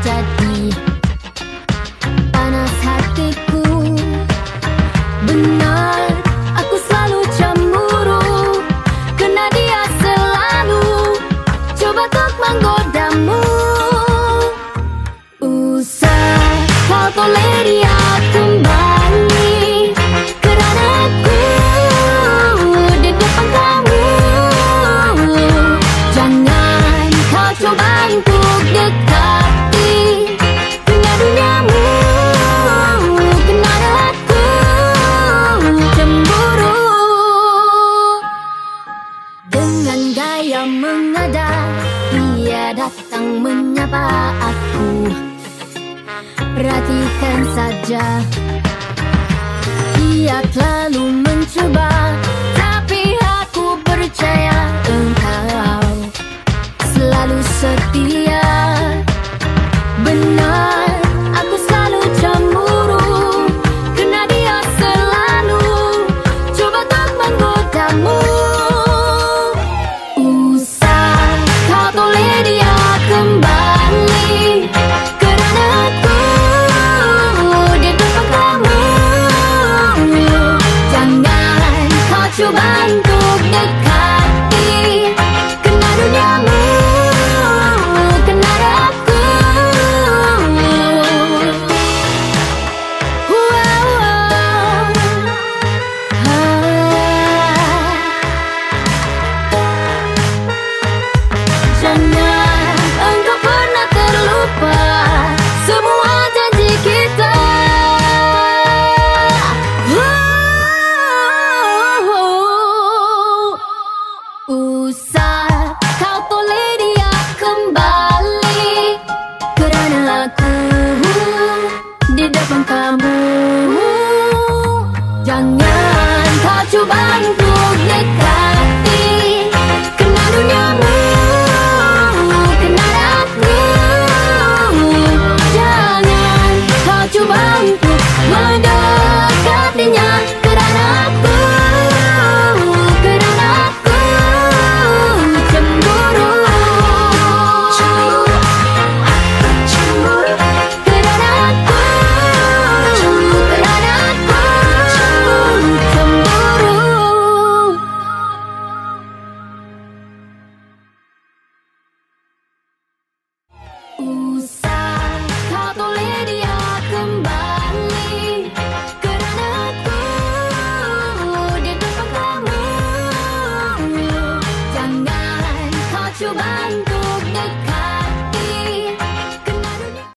Jadi, anak hatiku. Benar aku selalu cemburu Kena dia selalu Coba kok menggodamu. Usah kau toleri mengada ia datang menyapa aku. Perhatikan saja Ia terlalu kamu Jangan Chúa ban tôi